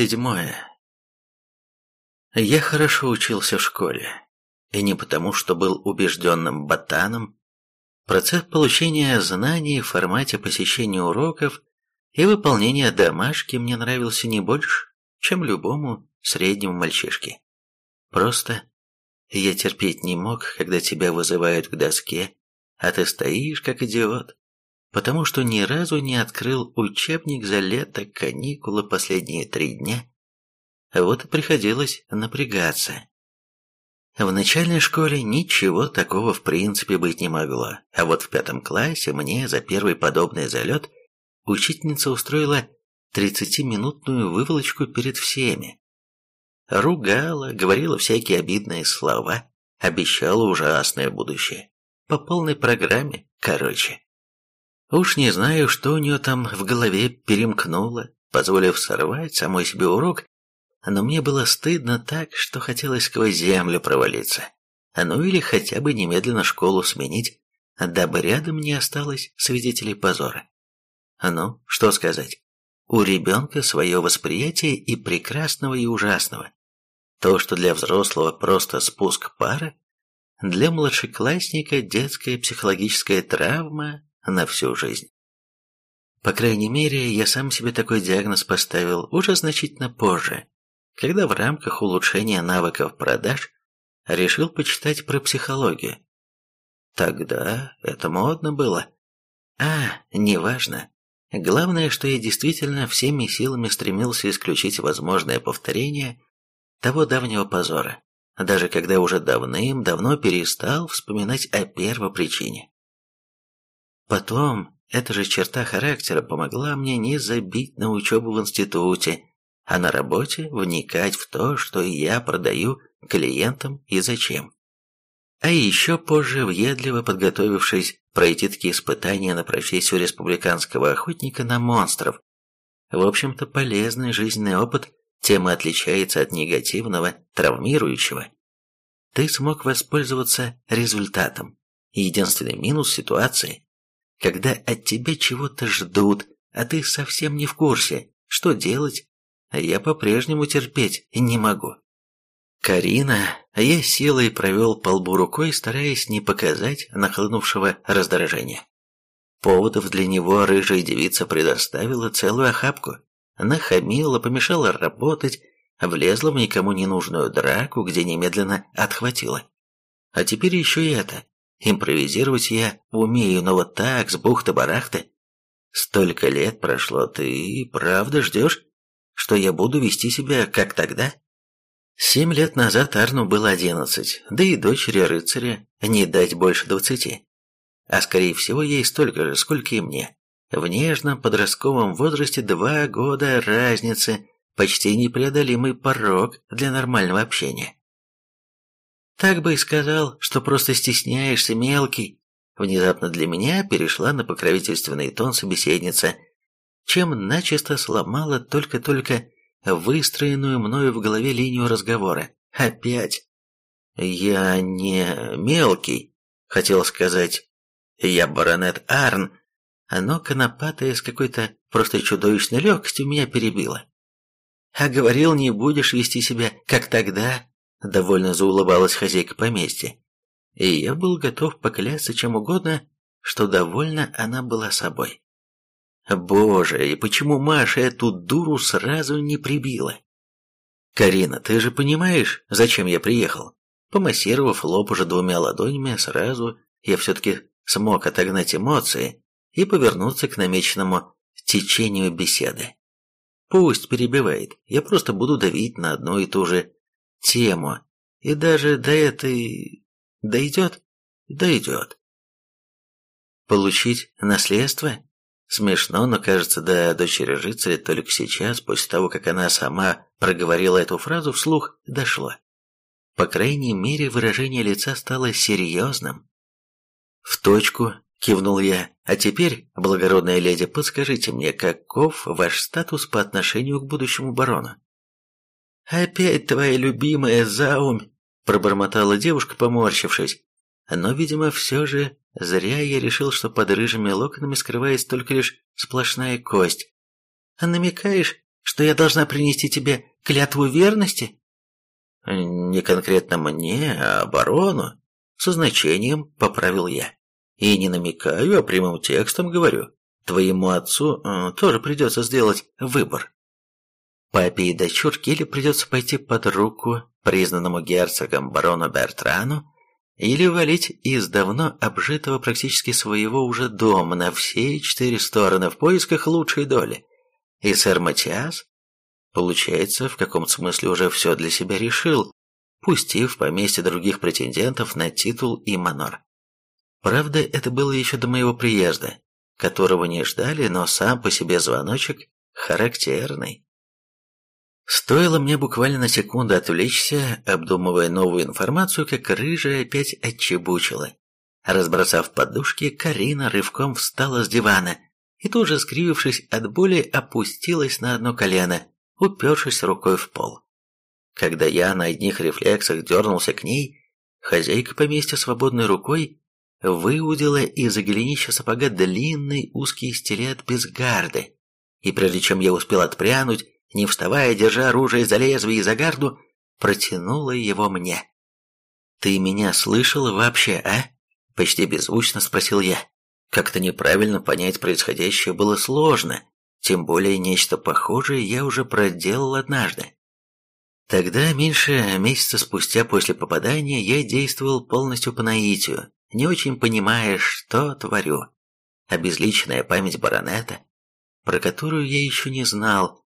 Седьмое. Я хорошо учился в школе. И не потому, что был убежденным ботаном. Процесс получения знаний в формате посещения уроков и выполнения домашки мне нравился не больше, чем любому среднему мальчишке. Просто я терпеть не мог, когда тебя вызывают к доске, а ты стоишь как идиот, потому что ни разу не открыл учебник за лето, каникулы, последние три дня. Вот и приходилось напрягаться. В начальной школе ничего такого в принципе быть не могло, а вот в пятом классе мне за первый подобный залет учительница устроила тридцатиминутную выволочку перед всеми. Ругала, говорила всякие обидные слова, обещала ужасное будущее. По полной программе, короче. Уж не знаю, что у нее там в голове перемкнуло, позволив сорвать самой себе урок, но мне было стыдно так, что хотелось сквозь землю провалиться. Ну или хотя бы немедленно школу сменить, дабы рядом не осталось свидетелей позора. Ну, что сказать? У ребенка свое восприятие и прекрасного, и ужасного. То, что для взрослого просто спуск пара, для младшеклассника детская психологическая травма на всю жизнь. По крайней мере, я сам себе такой диагноз поставил уже значительно позже, когда в рамках улучшения навыков продаж решил почитать про психологию. Тогда это модно было. А, неважно. Главное, что я действительно всеми силами стремился исключить возможное повторение того давнего позора, даже когда уже давным-давно перестал вспоминать о первопричине. Потом эта же черта характера помогла мне не забить на учебу в институте, а на работе вникать в то, что я продаю клиентам и зачем. А еще позже, въедливо подготовившись пройти такие испытания на профессию республиканского охотника на монстров. В общем-то, полезный жизненный опыт тем и отличается от негативного, травмирующего. Ты смог воспользоваться результатом. Единственный минус ситуации когда от тебя чего-то ждут, а ты совсем не в курсе, что делать, я по-прежнему терпеть не могу. Карина, я силой провел по лбу рукой, стараясь не показать нахлынувшего раздражения. Поводов для него рыжая девица предоставила целую охапку, нахамила, помешала работать, влезла в никому не нужную драку, где немедленно отхватила. А теперь еще и это. Импровизировать я умею, но вот так, с бухты-барахты. Столько лет прошло, ты правда ждешь, что я буду вести себя как тогда? Семь лет назад Арну было одиннадцать, да и дочери рыцаря не дать больше двадцати. А скорее всего ей столько же, сколько и мне. В нежном подростковом возрасте два года разницы, почти непреодолимый порог для нормального общения. Так бы и сказал, что просто стесняешься, мелкий. Внезапно для меня перешла на покровительственный тон собеседница, чем начисто сломала только-только выстроенную мною в голове линию разговора. Опять. Я не мелкий, хотел сказать. Я баронет Арн, но конопатая с какой-то просто чудовищной легкостью меня перебила. А говорил, не будешь вести себя, как тогда, Довольно заулыбалась хозяйка поместья. И я был готов поклясться чем угодно, что довольна она была собой. Боже, и почему Маша эту дуру сразу не прибила? Карина, ты же понимаешь, зачем я приехал? Помассировав лоб уже двумя ладонями, сразу я все-таки смог отогнать эмоции и повернуться к намеченному течению беседы. Пусть перебивает, я просто буду давить на одну и ту же тему, и даже до этой... дойдет? Дойдет. Получить наследство? Смешно, но кажется, до дочери рыцаря только сейчас, после того, как она сама проговорила эту фразу вслух, дошло. По крайней мере, выражение лица стало серьезным. «В точку», — кивнул я. «А теперь, благородная леди, подскажите мне, каков ваш статус по отношению к будущему барону?» «Опять твоя любимая заумь!» – пробормотала девушка, поморщившись. Но, видимо, все же зря я решил, что под рыжими локонами скрывается только лишь сплошная кость. «А намекаешь, что я должна принести тебе клятву верности?» «Не конкретно мне, а барону», — со значением поправил я. «И не намекаю, а прямым текстом говорю. Твоему отцу э, тоже придется сделать выбор. Папе и дочурке или придется пойти под руку признанному герцогом барону Бертрану, или валить из давно обжитого практически своего уже дома на все четыре стороны в поисках лучшей доли. И сэр Матиас, получается, в каком-то смысле уже все для себя решил, пустив поместье других претендентов на титул и манор. Правда, это было еще до моего приезда, которого не ждали, но сам по себе звоночек характерный. Стоило мне буквально на секунду отвлечься, обдумывая новую информацию, как рыжая опять отчебучила. Разбросав подушки, Карина рывком встала с дивана и тут же, скривившись от боли, опустилась на одно колено, упершись рукой в пол. Когда я на одних рефлексах дернулся к ней, хозяйка поместья свободной рукой выудила из-за голенища сапога длинный узкий стилет без гарды, и прежде чем я успел отпрянуть, не вставая, держа оружие за лезвие и за гарду, протянула его мне. «Ты меня слышал вообще, а?» — почти беззвучно спросил я. Как-то неправильно понять происходящее было сложно, тем более нечто похожее я уже проделал однажды. Тогда, меньше месяца спустя после попадания, я действовал полностью по наитию, не очень понимая, что творю. Обезличенная память баронета, про которую я еще не знал,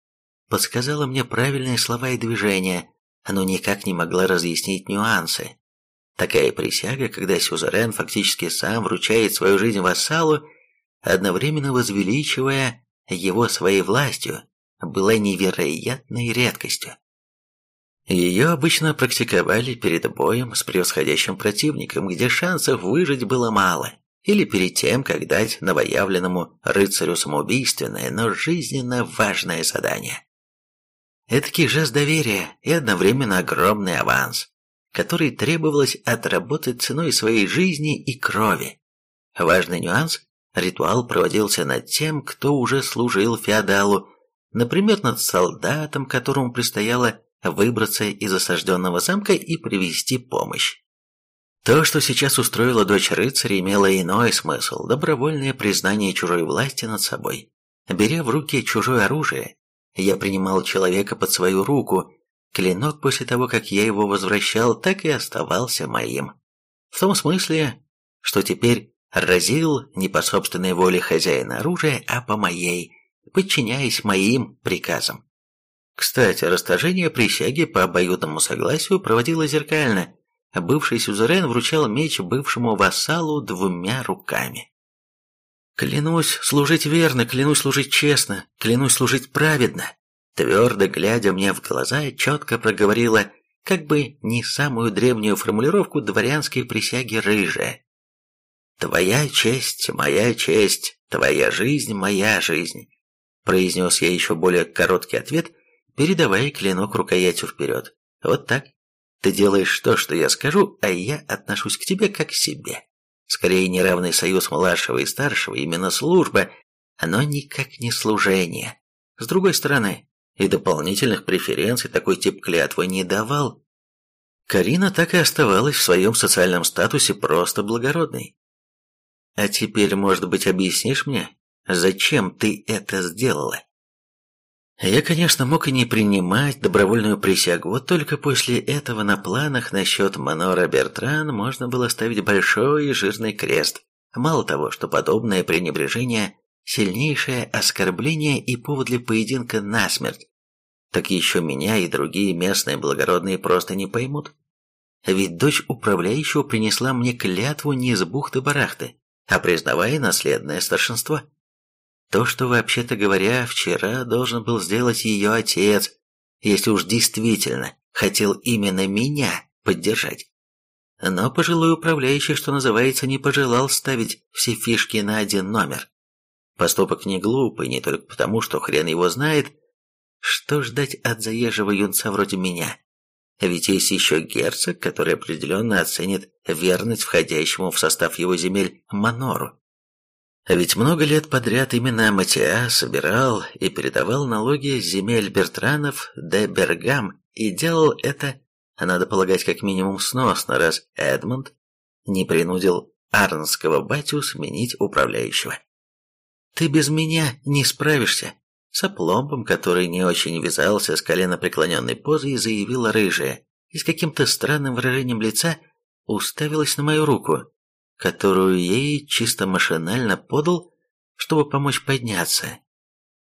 подсказала мне правильные слова и движения, но никак не могла разъяснить нюансы. Такая присяга, когда сюзерен фактически сам вручает свою жизнь вассалу, одновременно возвеличивая его своей властью, была невероятной редкостью. Ее обычно практиковали перед боем с превосходящим противником, где шансов выжить было мало, или перед тем, как дать новоявленному рыцарю самоубийственное, но жизненно важное задание. Эдакий жест доверия и одновременно огромный аванс, который требовалось отработать ценой своей жизни и крови. Важный нюанс – ритуал проводился над тем, кто уже служил феодалу, например, над солдатом, которому предстояло выбраться из осажденного замка и привести помощь. То, что сейчас устроила дочь рыцаря, имело иной смысл – добровольное признание чужой власти над собой. Беря в руки чужое оружие, я принимал человека под свою руку, клинок после того, как я его возвращал, так и оставался моим. В том смысле, что теперь разил не по собственной воле хозяина оружия, а по моей, подчиняясь моим приказам. Кстати, расторжение присяги по обоюдному согласию проводилось зеркально. Бывший сюзерен вручал меч бывшему вассалу двумя руками. «Клянусь служить верно, клянусь служить честно, клянусь служить праведно», твердо глядя мне в глаза, четко проговорила как бы не самую древнюю формулировку дворянской присяги рыжая. «Твоя честь, моя честь, твоя жизнь, моя жизнь», произнес я еще более короткий ответ, передавая клинок рукоятью вперед. Вот так. Ты делаешь то, что я скажу, а я отношусь к тебе как к себе. Скорее, неравный союз младшего и старшего, именно служба, но никак не служение. С другой стороны, и дополнительных преференций такой тип клятвы не давал. Карина так и оставалась в своем социальном статусе просто благородной. А теперь, может быть, объяснишь мне, зачем ты это сделала? Я, конечно, мог и не принимать добровольную присягу, вот только после этого на планах насчет Манора Бертран можно было ставить большой и жирный крест. Мало того, что подобное пренебрежение – сильнейшее оскорбление и повод для поединка насмерть, так еще меня и другие местные благородные просто не поймут. Ведь дочь управляющего принесла мне клятву не из бухты-барахты, а признавая наследное старшинство. То, что, вообще-то говоря, вчера должен был сделать ее отец, если уж действительно хотел именно меня поддержать. Но пожилой управляющий, что называется, не пожелал ставить все фишки на один номер. Поступок не глупый, не только потому, что хрен его знает, что ждать от заезжего юнца вроде меня. Ведь есть еще герцог, который определенно оценит верность входящему в состав его земель Манору. А ведь много лет подряд именно Матиа собирал и передавал налоги земель Бертранов де Бергам и делал это, надо полагать, как минимум сносно, раз Эдмонд не принудил арнского батю сменить управляющего. «Ты без меня не справишься», — с опломбом, который не очень вязался с коленопреклоненной позой, заявила рыжая и с каким-то странным выражением лица уставилась на мою руку которую ей чисто машинально подал, чтобы помочь подняться.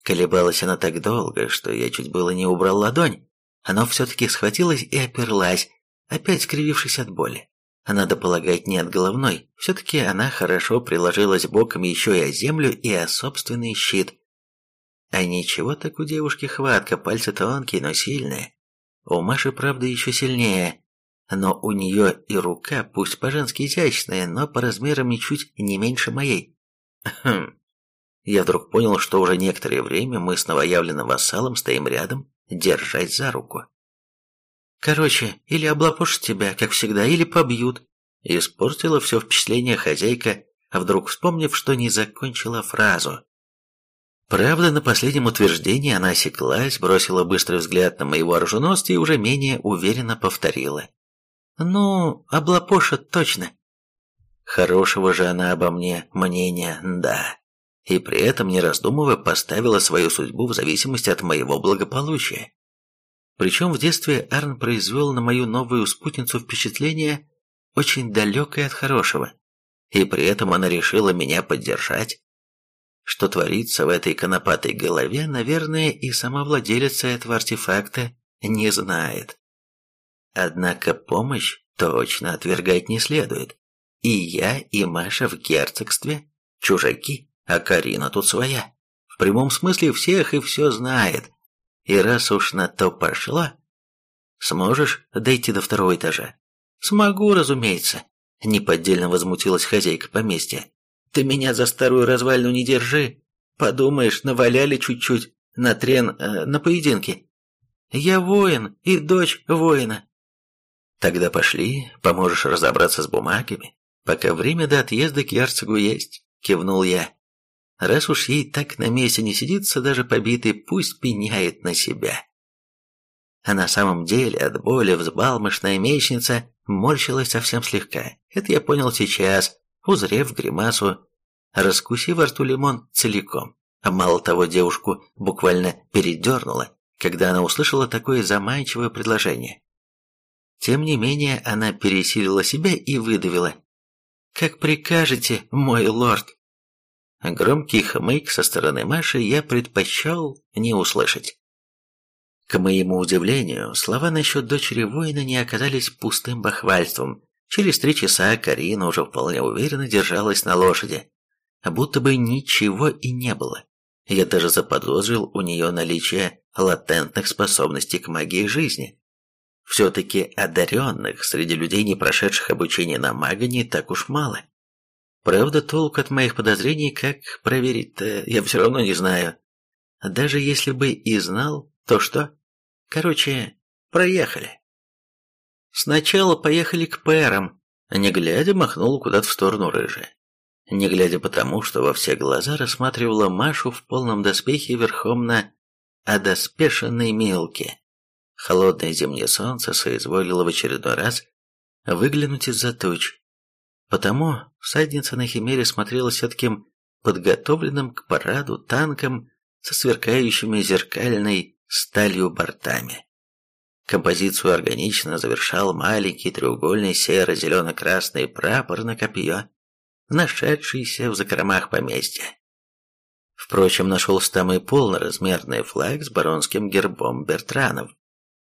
Колебалась она так долго, что я чуть было не убрал ладонь. Она все-таки схватилась и оперлась, опять скривившись от боли. А надо полагать, не от головной. Все-таки она хорошо приложилась боком еще и о землю, и о собственный щит. А ничего так у девушки хватка, пальцы тонкие, но сильные. У Маши, правда, еще сильнее но у нее и рука, пусть по-женски изящная, но по размерам ничуть не меньше моей. Хм. Я вдруг понял, что уже некоторое время мы с новоявленным вассалом стоим рядом, держась за руку. Короче, или облапошат тебя, как всегда, или побьют. Испортила все впечатление хозяйка, а вдруг вспомнив, что не закончила фразу. Правда, на последнем утверждении она осеклась, бросила быстрый взгляд на моего оруженосца и уже менее уверенно повторила. Ну, облапошат точно. Хорошего же она обо мне мнения, да. И при этом, не раздумывая, поставила свою судьбу в зависимости от моего благополучия. Причем в детстве Арн произвел на мою новую спутницу впечатление очень далекое от хорошего. И при этом она решила меня поддержать. Что творится в этой конопатой голове, наверное, и сама владелица этого артефакта не знает. Однако помощь точно отвергать не следует. И я, и Маша в герцогстве чужаки, а Карина тут своя. В прямом смысле всех и все знает. И раз уж на то пошло, сможешь дойти до второго этажа? Смогу, разумеется. Неподдельно возмутилась хозяйка поместья. Ты меня за старую развалину не держи. Подумаешь, наваляли чуть-чуть на трен, э, на поединке. Я воин и дочь воина. Тогда пошли, поможешь разобраться с бумагами, пока время до отъезда к герцогу есть, кивнул я. Раз уж ей так на месте не сидится, даже побитый, пусть пеняет на себя. А на самом деле от боли взбалмошная мечница морщилась совсем слегка. Это я понял сейчас, узрев гримасу, раскусив во рту лимон целиком. А мало того, девушку буквально передернула, когда она услышала такое заманчивое предложение. Тем не менее, она пересилила себя и выдавила. «Как прикажете, мой лорд!» Громкий хмык со стороны Маши я предпочел не услышать. К моему удивлению, слова насчет дочери воина не оказались пустым бахвальством. Через три часа Карина уже вполне уверенно держалась на лошади, будто бы ничего и не было. Я даже заподозрил у нее наличие латентных способностей к магии жизни. Все-таки одаренных среди людей, не прошедших обучение на мага, не так уж мало. Правда, толк от моих подозрений, как проверить-то, я все равно не знаю. Даже если бы и знал, то что? Короче, проехали. Сначала поехали к Пэрам, не глядя махнул куда-то в сторону рыжая. Не глядя потому, что во все глаза рассматривала Машу в полном доспехе верхом на одоспешенной мелке. Холодное зимнее солнце соизволило в очередной раз выглянуть из-за туч. Потому всадница на Химере смотрелась таким подготовленным к параду танком со сверкающими зеркальной сталью бортами. Композицию органично завершал маленький треугольный серо-зелено-красный прапор на копье, нашедшийся в закромах поместья. Впрочем, нашелся там и полноразмерный флаг с баронским гербом Бертранов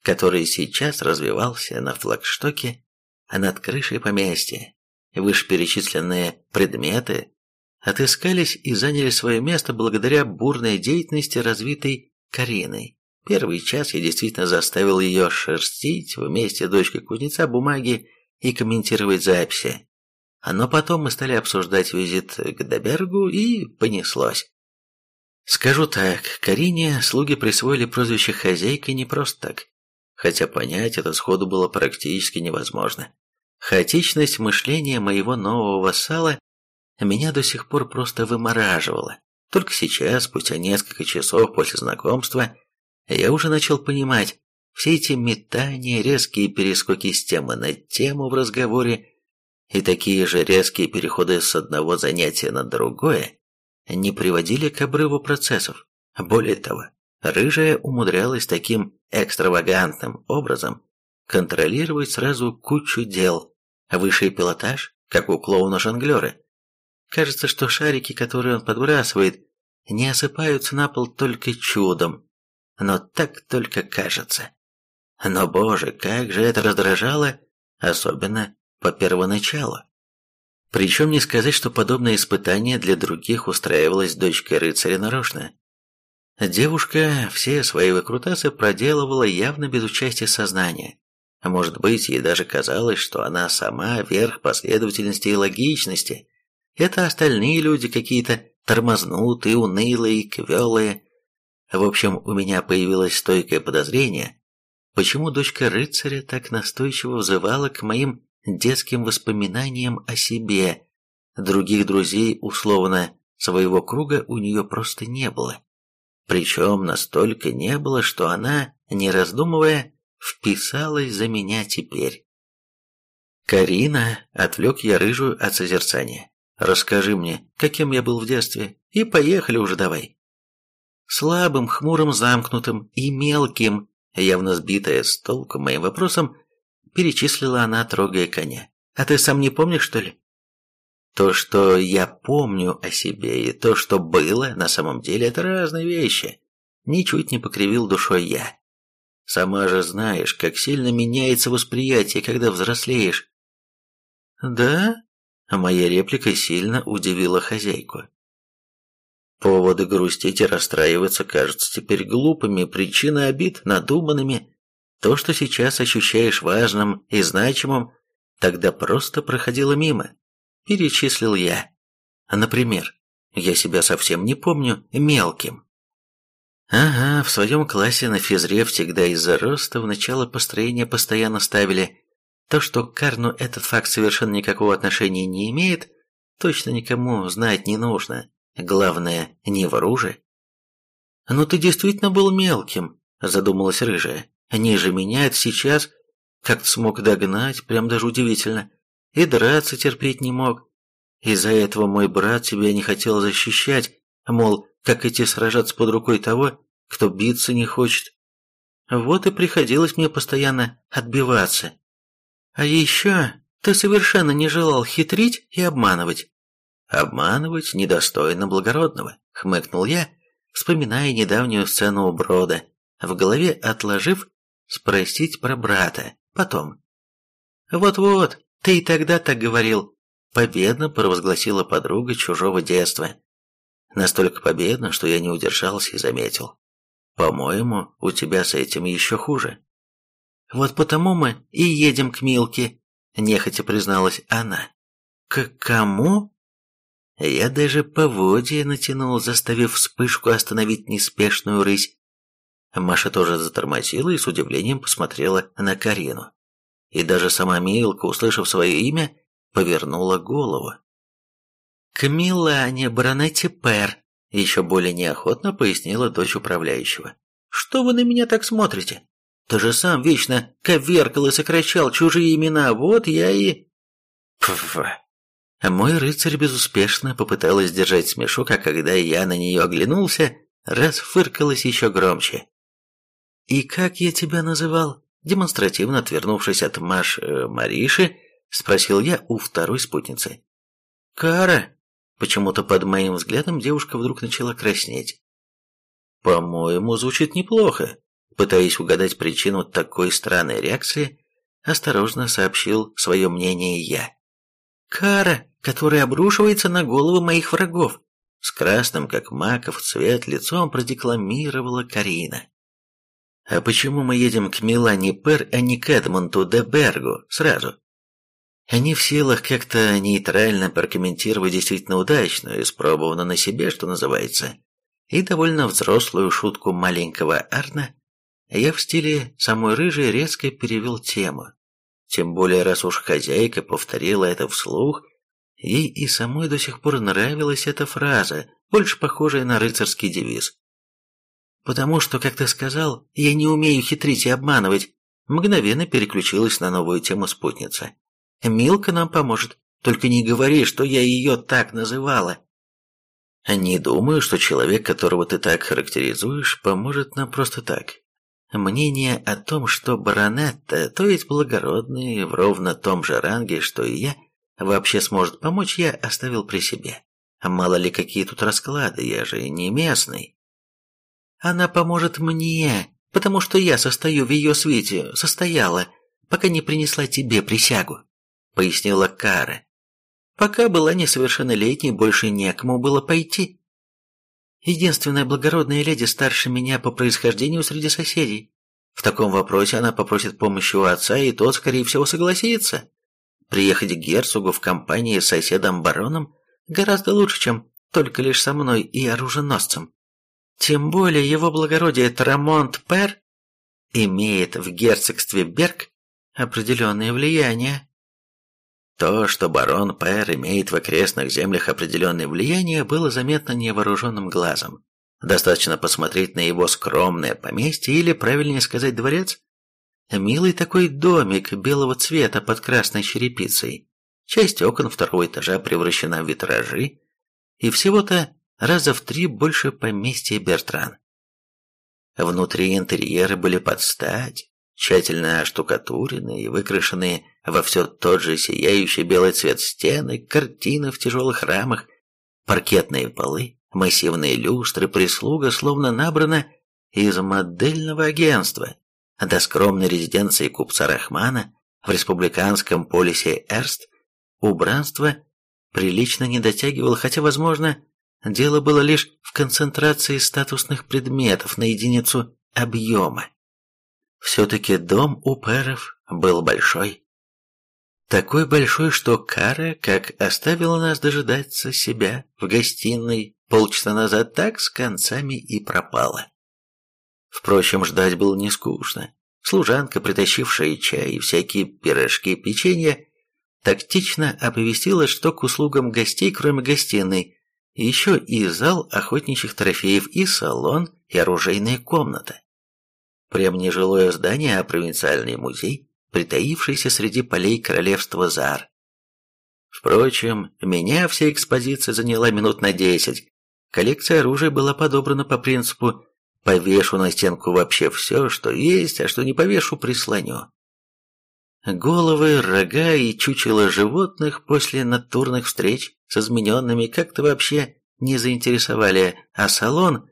который сейчас развивался на флагштоке над крышей поместья. Вышеперечисленные предметы отыскались и заняли свое место благодаря бурной деятельности, развитой Кариной. Первый час я действительно заставил ее шерстить вместе дочкой кузнеца бумаги и комментировать записи. Но потом мы стали обсуждать визит к Дебергу, и понеслось. Скажу так, Карине слуги присвоили прозвище «хозяйка» не просто так хотя понять это сходу было практически невозможно. Хаотичность мышления моего нового вассала меня до сих пор просто вымораживало. Только сейчас, спустя несколько часов после знакомства, я уже начал понимать, все эти метания, резкие перескоки с темы на тему в разговоре и такие же резкие переходы с одного занятия на другое не приводили к обрыву процессов. Более того, рыжая умудрялась таким экстравагантным образом контролировать сразу кучу дел, высший пилотаж, как у клоуна-жонглера. Кажется, что шарики, которые он подбрасывает, не осыпаются на пол только чудом, но так только кажется. Но, боже, как же это раздражало, особенно по первоначалу. Причем не сказать, что подобное испытание для других устраивалось дочкой рыцаря нарочно. Девушка все свои выкрутасы проделывала явно без участия сознания. Может быть, ей даже казалось, что она сама верх последовательности и логичности. Это остальные люди какие-то тормознутые, унылые, квелые. В общем, у меня появилось стойкое подозрение, почему дочка рыцаря так настойчиво взывала к моим детским воспоминаниям о себе. Других друзей, условно, своего круга у нее просто не было. Причем настолько не было, что она, не раздумывая, вписалась за меня теперь. «Карина», — отвлек я рыжую от созерцания, — «расскажи мне, каким я был в детстве, и поехали уже давай». Слабым, хмурым, замкнутым и мелким, явно сбитая с толку моим вопросом, перечислила она, трогая коня. «А ты сам не помнишь, что ли?» То, что я помню о себе, и то, что было, на самом деле, это разные вещи. Ничуть не покривил душой я. Сама же знаешь, как сильно меняется восприятие, когда взрослеешь. Да? Моя реплика сильно удивила хозяйку. Поводы грустить и расстраиваться кажутся теперь глупыми, причины обид надуманными. То, что сейчас ощущаешь важным и значимым, тогда просто проходило мимо. Перечислил я. Например, я себя совсем не помню мелким. Ага, в своем классе на физре всегда из-за роста в начало построения постоянно ставили. То, что к Карну этот факт совершенно никакого отношения не имеет, точно никому знать не нужно. Главное, не в оружии. «Ну ты действительно был мелким», — задумалась рыжая. Ниже меня это сейчас как-то смог догнать, прям даже удивительно. И драться терпеть не мог. Из-за этого мой брат тебя не хотел защищать, мол, как идти сражаться под рукой того, кто биться не хочет. Вот и приходилось мне постоянно отбиваться. А еще ты совершенно не желал хитрить и обманывать. Обманывать недостойно благородного, хмыкнул я, вспоминая недавнюю сцену у Брода, в голове отложив спросить про брата потом. «Вот-вот, ты и тогда так говорил», — победно провозгласила подруга чужого детства. Настолько победно, что я не удержался и заметил. «По-моему, у тебя с этим еще хуже». «Вот потому мы и едем к Милке», — нехотя призналась она. «К кому?» Я даже поводья натянул, заставив вспышку остановить неспешную рысь. Маша тоже затормозила и с удивлением посмотрела на Карину. И даже сама Милка, услышав свое имя, повернула голову. «К Милане Баронетте Пер», — еще более неохотно пояснила дочь управляющего. «Что вы на меня так смотрите? Ты же сам вечно коверкал и сокращал чужие имена, вот я и...» Пф, мой рыцарь безуспешно попыталась держать смешок, а когда я на нее оглянулся, расфыркалась еще громче. «И как я тебя называл?» Демонстративно отвернувшись от Маш э, Мариши, спросил я у второй спутницы. «Кара!» Почему-то под моим взглядом девушка вдруг начала краснеть. «По-моему, звучит неплохо», пытаясь угадать причину такой странной реакции, осторожно сообщил свое мнение я. «Кара, которая обрушивается на головы моих врагов», с красным, как маков, цвет лицом продекламировала Карина. «А почему мы едем к Милане Пер, а не к Эдмонту де Бергу сразу?» Они в силах как-то нейтрально прокомментировать действительно удачную, испробованную на себе, что называется, и довольно взрослую шутку маленького Арна, я в стиле самой рыжей резко перевел тему. Тем более, раз уж хозяйка повторила это вслух, Ей и самой до сих пор нравилась эта фраза, больше похожая на рыцарский девиз. «Потому что, как ты сказал, я не умею хитрить и обманывать», мгновенно переключилась на новую тему спутница. «Милка нам поможет, только не говори, что я ее так называла». «Не думаю, что человек, которого ты так характеризуешь, поможет нам просто так. Мнение о том, что баронетта, то есть благородный, в ровно том же ранге, что и я, вообще сможет помочь, я оставил при себе. Мало ли какие тут расклады, я же не местный. Она поможет мне, потому что я состою в ее свете, состояла, пока не принесла тебе присягу, пояснила Кара. Пока была несовершеннолетней, больше некому было пойти. Единственная благородная леди старше меня по происхождению среди соседей. В таком вопросе она попросит помощи у отца, и тот, скорее всего, согласится. Приехать к герцогу в компании с соседом-бароном гораздо лучше, чем только лишь со мной и оруженосцем. Тем более его благородие Трамонт Пер имеет в герцогстве Берг определенное влияние. То, что барон Пэр имеет в окрестных землях определенное влияние, было заметно невооруженным глазом. Достаточно посмотреть на его скромное поместье, или, правильнее сказать, дворец. Милый такой домик белого цвета под красной черепицей. Часть окон второго этажа превращена в витражи, и всего-то раза в три больше поместья Бертран. Внутри интерьеры были под стать, тщательно оштукатуренные и выкрашенные во все тот же сияющий белый цвет стены, картины в тяжелых рамах, паркетные полы, массивные люстры, прислуга словно набрана из модельного агентства до скромной резиденции купца Рахмана в республиканском полисе Эрст убранство прилично не дотягивало, хотя, возможно, дело было лишь в концентрации статусных предметов на единицу объема. Все-таки дом у Перов был большой. Такой большой, что Кара, как оставила нас дожидаться себя в гостиной полчаса назад, так с концами и пропала. Впрочем, ждать было не скучно. Служанка, притащившая чай и всякие пирожки и печенье, тактично оповестила, что к услугам гостей, кроме гостиной, еще и зал охотничьих трофеев, и салон, и оружейная комната. Прям не жилое здание, а провинциальный музей, притаившийся среди полей королевства Зар. Впрочем, меня вся экспозиция заняла минут на десять. Коллекция оружия была подобрана по принципу «повешу на стенку вообще все, что есть, а что не повешу, прислоню». Головы, рога и чучело животных после натурных встреч с измененными как-то вообще не заинтересовали, а салон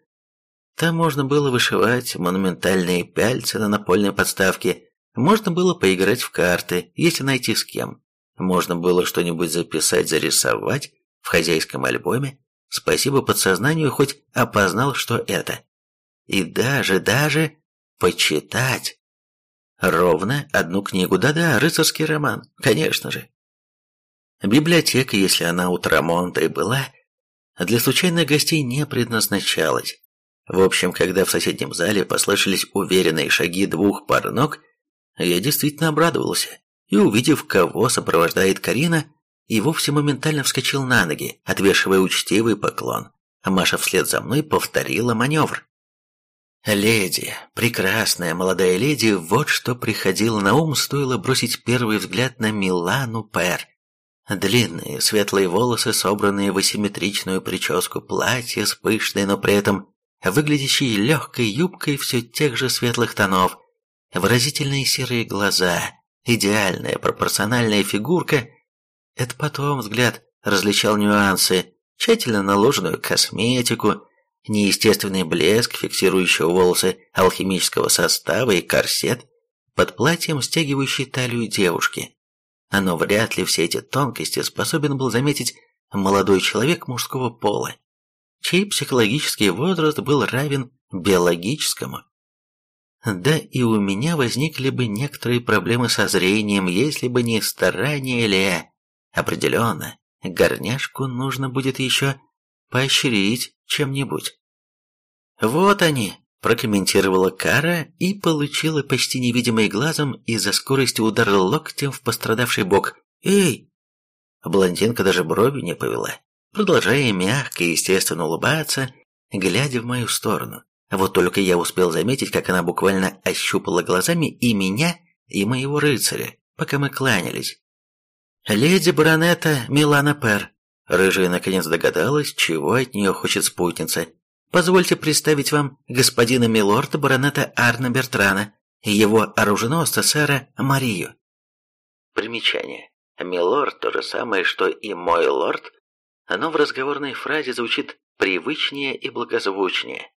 там можно было вышивать монументальные пяльцы на напольной подставке, можно было поиграть в карты, если найти с кем. Можно было что-нибудь записать, зарисовать в хозяйском альбоме. Спасибо подсознанию, хоть опознал, что это. И даже, даже почитать. Ровно одну книгу, да-да, рыцарский роман, конечно же. Библиотека, если она у Трамонта и была, для случайных гостей не предназначалась. В общем, когда в соседнем зале послышались уверенные шаги двух пар ног, я действительно обрадовался, и увидев, кого сопровождает Карина, и вовсе моментально вскочил на ноги, отвешивая учтивый поклон. Маша вслед за мной повторила маневр. Леди, прекрасная молодая леди, вот что приходило на ум, стоило бросить первый взгляд на Милану Пер. Длинные светлые волосы, собранные в асимметричную прическу, платье с пышной, но при этом выглядящей легкой юбкой все тех же светлых тонов, выразительные серые глаза, идеальная пропорциональная фигурка. Это потом взгляд различал нюансы, тщательно наложенную косметику, неестественный блеск, фиксирующего волосы алхимического состава и корсет, под платьем стягивающий талию девушки. Но вряд ли все эти тонкости способен был заметить молодой человек мужского пола чей психологический возраст был равен биологическому. Да и у меня возникли бы некоторые проблемы со зрением, если бы не старание Ле. Определенно, горняшку нужно будет еще поощрить чем-нибудь. «Вот они», – прокомментировала Кара и получила почти невидимый глазом из-за скорости удар локтем в пострадавший бок. «Эй!» Блондинка даже брови не повела, продолжая мягко и естественно улыбаться, глядя в мою сторону. Вот только я успел заметить, как она буквально ощупала глазами и меня, и моего рыцаря, пока мы кланялись. «Леди баронета Милана Пер», Рыжая наконец догадалась, чего от нее хочет спутница. «Позвольте представить вам господина Милорда баронета Арна Бертрана и его оруженосца сэра Марию». Примечание. Милорд то же самое, что и мой лорд, оно в разговорной фразе звучит привычнее и благозвучнее.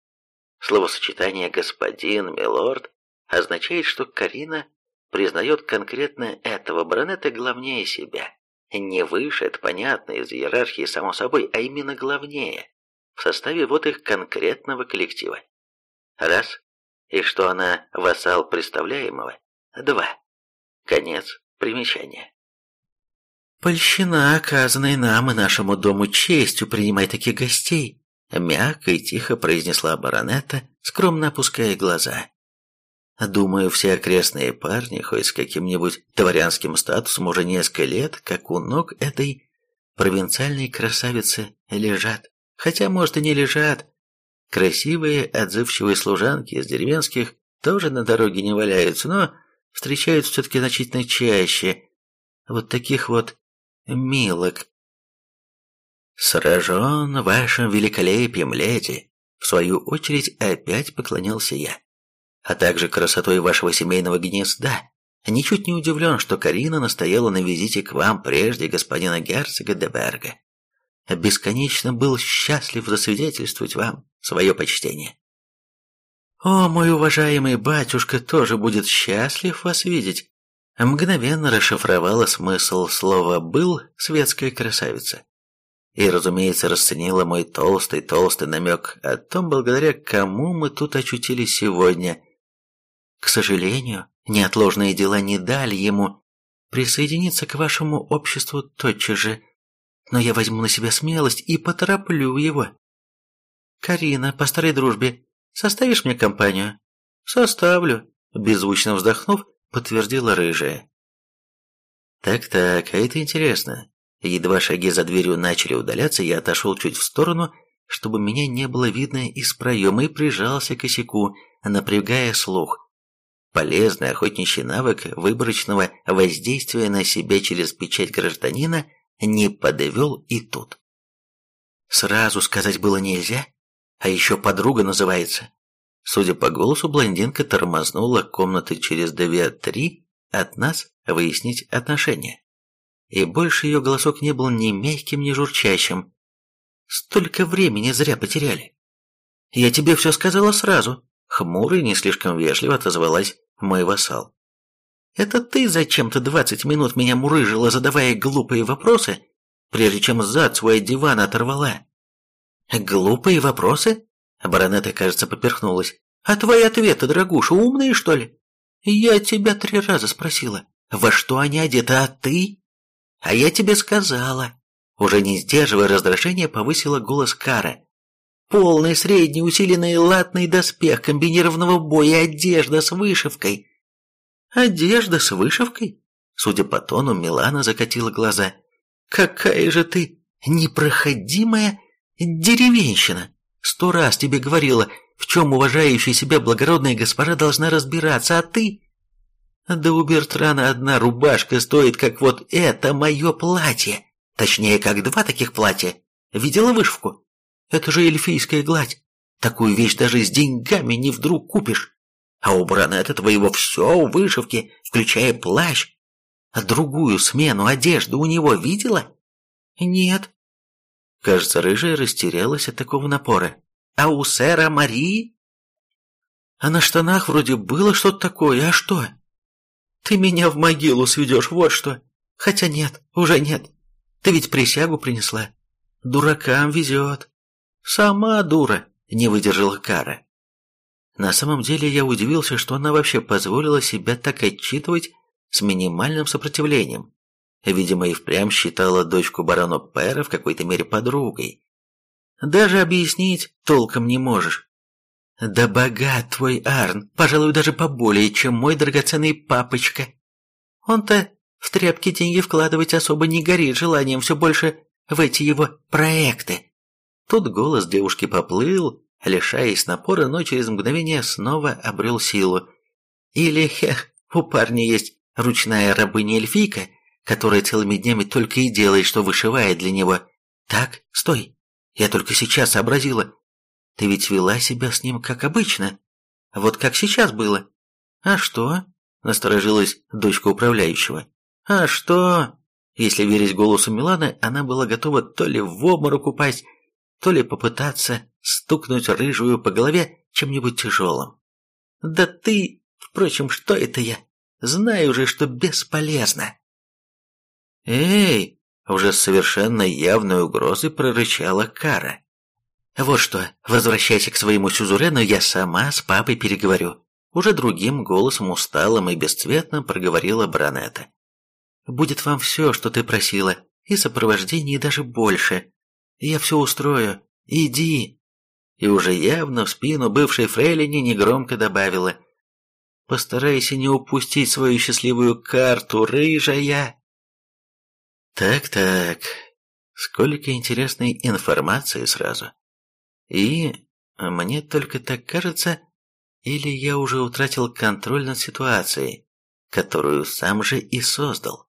Словосочетание «господин», «милорд» означает, что Карина признает конкретно этого баронета главнее себя. Не выше, это понятно, из иерархии само собой, а именно главнее, в составе вот их конкретного коллектива. Раз. И что она вассал представляемого. Два. Конец примечания. «Польщина, оказанной нам и нашему дому честью принимать таких гостей», мягко и тихо произнесла баронета, скромно опуская глаза. Думаю, все окрестные парни, хоть с каким-нибудь дворянским статусом уже несколько лет, как у ног этой провинциальной красавицы лежат. Хотя, может, и не лежат. Красивые, отзывчивые служанки из деревенских тоже на дороге не валяются, но встречаются все-таки значительно чаще. Вот таких вот милок. «Сражен вашим великолепием, леди!» В свою очередь опять поклонился я а также красотой вашего семейного гнезда. Ничуть не удивлен, что Карина настояла на визите к вам прежде господина герцога де. Бесконечно был счастлив засвидетельствовать вам свое почтение. О, мой уважаемый батюшка тоже будет счастлив вас видеть. Мгновенно расшифровала смысл слова «был» светская красавица. И, разумеется, расценила мой толстый-толстый намек о том, благодаря кому мы тут очутились сегодня – к сожалению, неотложные дела не дали ему присоединиться к вашему обществу тотчас же, но я возьму на себя смелость и потороплю его. Карина, по старой дружбе, составишь мне компанию? Составлю, беззвучно вздохнув, подтвердила рыжая. Так-так, а это интересно. Едва шаги за дверью начали удаляться, я отошел чуть в сторону, чтобы меня не было видно из проема, и прижался к косяку, напрягая слух. Полезный охотничий навык выборочного воздействия на себя через печать гражданина не подвел и тут. Сразу сказать было нельзя, а еще подруга называется. Судя по голосу, блондинка тормознула комнаты через две-три от нас выяснить отношения. И больше ее голосок не был ни мягким, ни журчащим. Столько времени зря потеряли. Я тебе все сказала сразу, Хмуро и не слишком вежливо отозвалась мой вассал. «Это ты зачем-то двадцать минут меня мурыжила, задавая глупые вопросы, прежде чем зад свой от дивана оторвала?» «Глупые вопросы?» Баронета, кажется, поперхнулась. «А твои ответы, дорогуша, умные, что ли?» «Я тебя три раза спросила, во что они одеты, а ты?» «А я тебе сказала». Уже не сдерживая раздражения, повысила голос Кара. Полный средний усиленный латный доспех комбинированного боя, одежда с вышивкой. Одежда с вышивкой? Судя по тону, Милана закатила глаза. Какая же ты непроходимая деревенщина! Сто раз тебе говорила, в чем уважающая себя благородная госпожа должна разбираться, а ты... Да у Бертрана одна рубашка стоит, как вот это мое платье. Точнее, как два таких платья. Видела вышивку? Это же эльфийская гладь. Такую вещь даже с деньгами не вдруг купишь. А у Бранета твоего все вышивки, включая плащ. А другую смену одежды у него видела? Нет. Кажется, рыжая растерялась от такого напора. А у сэра Марии? А на штанах вроде было что-то такое, а что? Ты меня в могилу сведешь, вот что. Хотя нет, уже нет. Ты ведь присягу принесла. Дуракам везет. «Сама дура!» – не выдержала Кара. На самом деле я удивился, что она вообще позволила себя так отчитывать с минимальным сопротивлением. Видимо, и впрямь считала дочку барона Пэра в какой-то мере подругой. Даже объяснить толком не можешь. Да богат твой Арн, пожалуй, даже поболее, чем мой драгоценный папочка. Он-то в тряпки деньги вкладывать особо не горит желанием все больше в эти его проекты. Тут голос девушки поплыл, лишаясь напора, но через мгновение снова обрел силу. Или, хех, у парня есть ручная рабыня-эльфийка, которая целыми днями только и делает, что вышивает для него. Так, стой, я только сейчас сообразила. Ты ведь вела себя с ним как обычно. Вот как сейчас было. А что? Насторожилась дочка управляющего. А что? Если верить голосу Миланы, она была готова то ли в обморок упасть, то ли попытаться стукнуть рыжую по голове чем-нибудь тяжелым. «Да ты... Впрочем, что это я? Знаю же, что бесполезно!» «Эй!» — уже с совершенно явной угрозой прорычала Кара. «Вот что, возвращайся к своему сюзурену, я сама с папой переговорю». Уже другим голосом усталым и бесцветным проговорила Бранета. «Будет вам все, что ты просила, и сопровождение, даже больше. Я все устрою. Иди!» И уже явно в спину бывшей фрейлине негромко добавила. «Постарайся не упустить свою счастливую карту, рыжая!» Так-так, сколько интересной информации сразу. И мне только так кажется, или я уже утратил контроль над ситуацией, которую сам же и создал.